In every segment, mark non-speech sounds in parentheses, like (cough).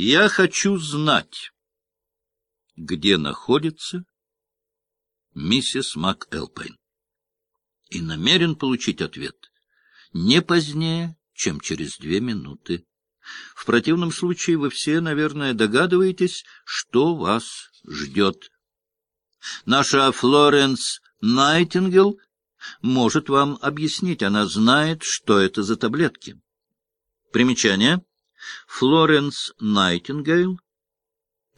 Я хочу знать, где находится миссис МакЭлпейн, и намерен получить ответ не позднее, чем через две минуты. В противном случае вы все, наверное, догадываетесь, что вас ждет. Наша Флоренс Найтингел может вам объяснить. Она знает, что это за таблетки. Примечание. Флоренс Найтингейл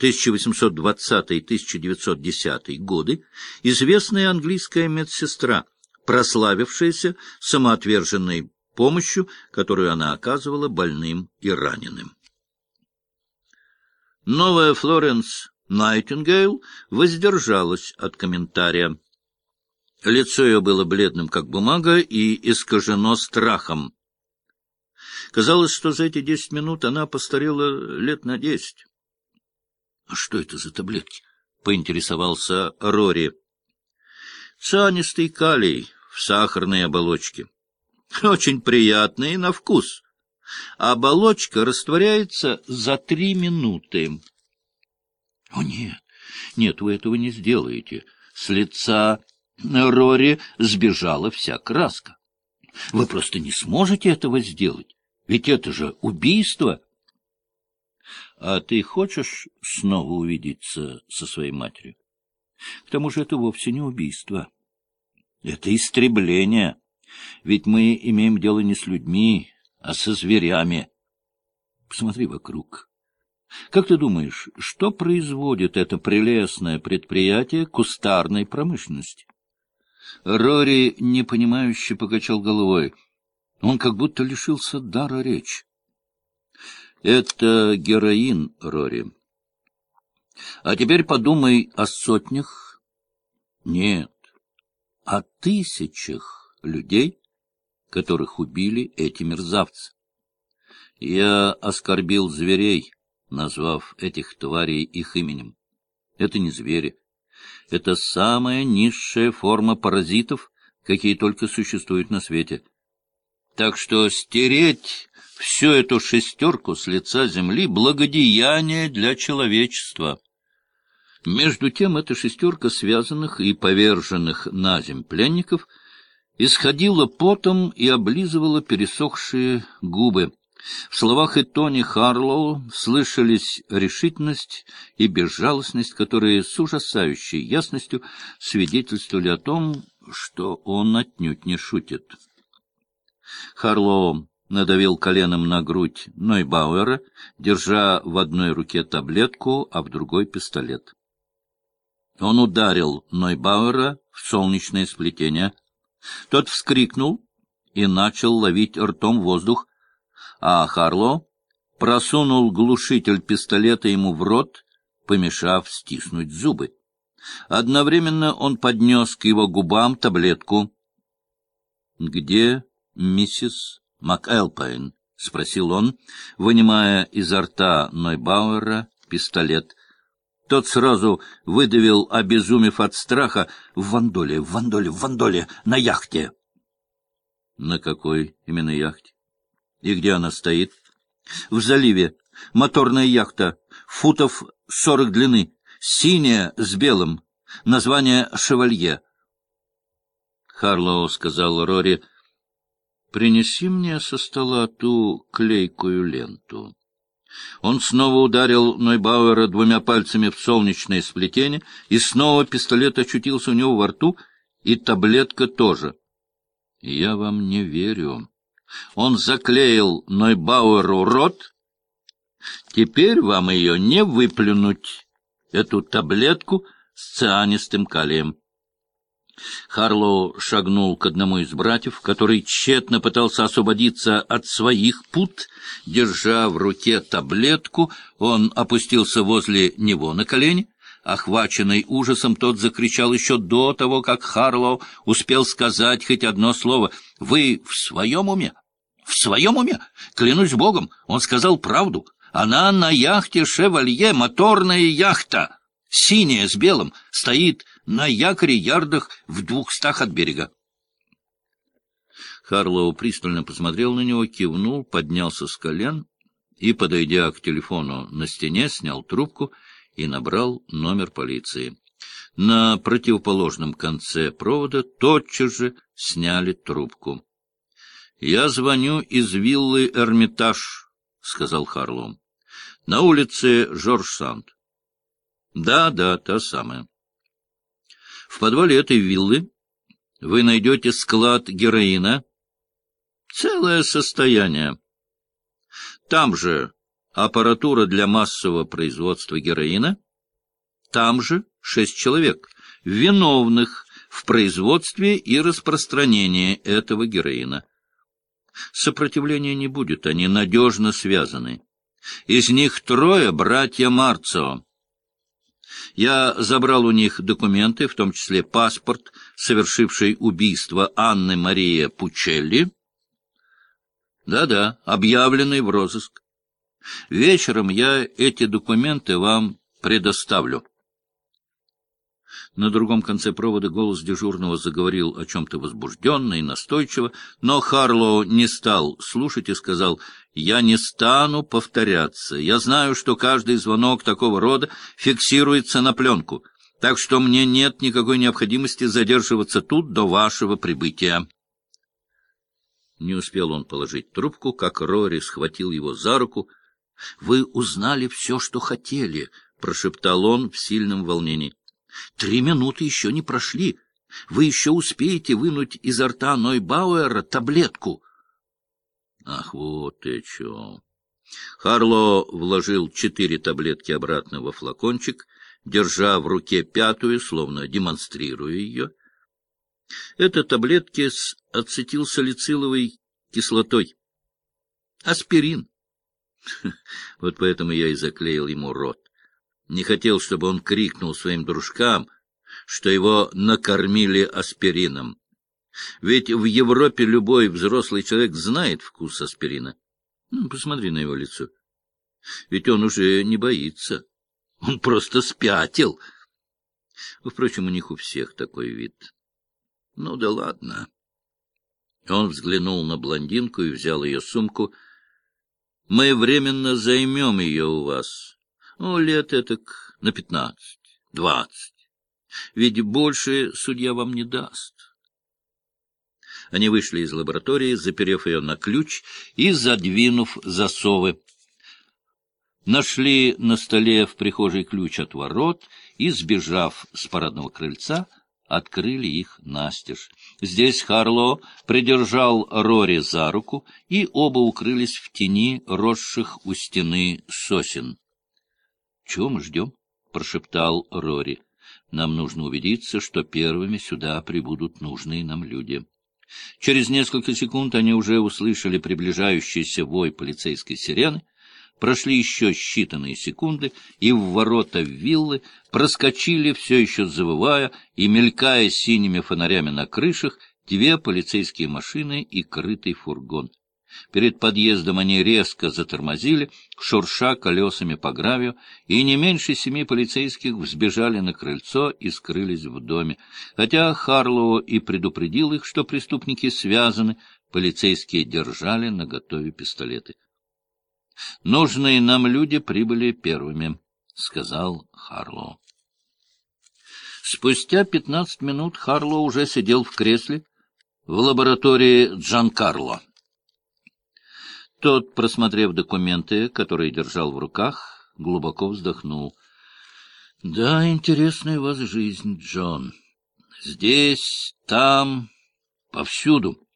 1820-1910 годы, известная английская медсестра, прославившаяся самоотверженной помощью, которую она оказывала больным и раненым. Новая Флоренс Найтингейл воздержалась от комментария. Лицо ее было бледным, как бумага, и искажено страхом. Казалось, что за эти десять минут она постарела лет на десять. — А что это за таблетки? — поинтересовался Рори. — Цианистый калий в сахарной оболочке. (laughs) Очень приятный на вкус. Оболочка растворяется за три минуты. — О, нет, нет, вы этого не сделаете. С лица Рори сбежала вся краска. Вы просто не сможете этого сделать. Ведь это же убийство. А ты хочешь снова увидеться со своей матерью? К тому же это вовсе не убийство. Это истребление. Ведь мы имеем дело не с людьми, а со зверями. Посмотри вокруг. Как ты думаешь, что производит это прелестное предприятие кустарной промышленности? Рори непонимающе покачал головой. Он как будто лишился дара речи. Это героин, Рори. А теперь подумай о сотнях. Нет, о тысячах людей, которых убили эти мерзавцы. Я оскорбил зверей, назвав этих тварей их именем. Это не звери. Это самая низшая форма паразитов, какие только существуют на свете. Так что стереть всю эту шестерку с лица земли — благодеяние для человечества. Между тем эта шестерка связанных и поверженных на земь пленников исходила потом и облизывала пересохшие губы. В словах и тоне Харлоу слышались решительность и безжалостность, которые с ужасающей ясностью свидетельствовали о том, что он отнюдь не шутит. Харлоу надавил коленом на грудь Нойбауэра, держа в одной руке таблетку, а в другой — пистолет. Он ударил Нойбауэра в солнечное сплетение. Тот вскрикнул и начал ловить ртом воздух, а Харло просунул глушитель пистолета ему в рот, помешав стиснуть зубы. Одновременно он поднес к его губам таблетку. — Где миссис МакЭлпайн? — спросил он, вынимая изо рта Нойбауэра пистолет. Тот сразу выдавил, обезумев от страха, в Вандоле, в Вандоле, в Вандоле, на яхте. — На какой именно яхте? И где она стоит? В заливе. Моторная яхта. Футов сорок длины. Синяя с белым. Название «Шевалье». Харлоу сказал Рори, «Принеси мне со стола ту клейкую ленту». Он снова ударил Нойбауэра двумя пальцами в солнечное сплетение, и снова пистолет очутился у него во рту, и таблетка тоже. — Я вам не верю, он заклеил Нойбауэру рот. Теперь вам ее не выплюнуть, эту таблетку с цианистым калием. Харлоу шагнул к одному из братьев, который тщетно пытался освободиться от своих пут. Держа в руке таблетку, он опустился возле него на колени. Охваченный ужасом, тот закричал еще до того, как Харлоу успел сказать хоть одно слово. «Вы в своем уме? В своем уме? Клянусь богом, он сказал правду. Она на яхте «Шевалье», моторная яхта, синяя с белым, стоит на якоре ярдах в двухстах от берега. Харлоу пристально посмотрел на него, кивнул, поднялся с колен и, подойдя к телефону на стене, снял трубку и набрал номер полиции. На противоположном конце провода тотчас же сняли трубку. — Я звоню из виллы «Эрмитаж», — сказал Харлоу. — На улице Жорж-Санд. — Да, да, та самая. В подвале этой виллы вы найдете склад героина. Целое состояние. Там же аппаратура для массового производства героина. Там же шесть человек, виновных в производстве и распространении этого героина. Сопротивления не будет, они надежно связаны. Из них трое — братья Марцо. Я забрал у них документы, в том числе паспорт, совершивший убийство Анны Мария Пучелли. Да-да, объявленный в розыск. Вечером я эти документы вам предоставлю. На другом конце провода голос дежурного заговорил о чем-то возбужденно и настойчиво, но Харлоу не стал слушать и сказал, «Я не стану повторяться. Я знаю, что каждый звонок такого рода фиксируется на пленку, так что мне нет никакой необходимости задерживаться тут до вашего прибытия». Не успел он положить трубку, как Рори схватил его за руку. — Вы узнали все, что хотели, — прошептал он в сильном волнении. Три минуты еще не прошли. Вы еще успеете вынуть изо рта Нойбауэра таблетку. Ах, вот и что! Харло вложил четыре таблетки обратно во флакончик, держа в руке пятую, словно демонстрируя ее. Это таблетки с ацетилсалициловой кислотой. Аспирин. (laughs) Вот поэтому я и заклеил ему рот. Не хотел, чтобы он крикнул своим дружкам, что его накормили аспирином. Ведь в Европе любой взрослый человек знает вкус аспирина. Ну, посмотри на его лицо. Ведь он уже не боится. Он просто спятил. Впрочем, у них у всех такой вид. Ну да ладно. Он взглянул на блондинку и взял ее сумку. — Мы временно займем ее у вас. Ну, лет этак на пятнадцать, двадцать. Ведь больше судья вам не даст. Они вышли из лаборатории, заперев ее на ключ и задвинув засовы. Нашли на столе в прихожей ключ от ворот и, сбежав с парадного крыльца, открыли их настежь. Здесь Харло придержал Рори за руку, и оба укрылись в тени росших у стены сосен. Чего мы ждем? — прошептал Рори. — Нам нужно убедиться, что первыми сюда прибудут нужные нам люди. Через несколько секунд они уже услышали приближающийся вой полицейской сирены, прошли еще считанные секунды, и в ворота виллы проскочили, все еще завывая и мелькая синими фонарями на крышах, две полицейские машины и крытый фургон. Перед подъездом они резко затормозили, шурша колесами по гравию, и не меньше семи полицейских взбежали на крыльцо и скрылись в доме. Хотя Харлоу и предупредил их, что преступники связаны, полицейские держали наготове пистолеты. — Нужные нам люди прибыли первыми, — сказал Харлоу. Спустя пятнадцать минут Харлоу уже сидел в кресле в лаборатории Джан Карло. Тот, просмотрев документы, которые держал в руках, глубоко вздохнул. — Да, интересная у вас жизнь, Джон. Здесь, там, повсюду.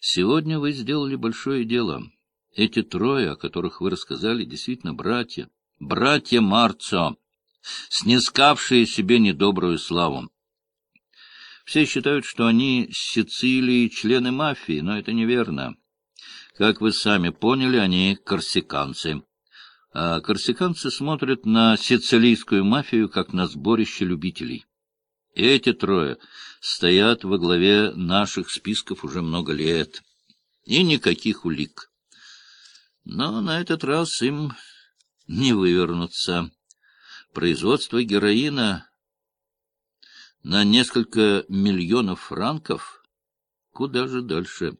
Сегодня вы сделали большое дело. Эти трое, о которых вы рассказали, действительно братья. Братья Марцо, снискавшие себе недобрую славу. Все считают, что они с Сицилии члены мафии, но это неверно. Как вы сами поняли, они корсиканцы. А корсиканцы смотрят на сицилийскую мафию как на сборище любителей. И эти трое стоят во главе наших списков уже много лет. И никаких улик. Но на этот раз им не вывернуться. Производство героина на несколько миллионов франков куда же дальше.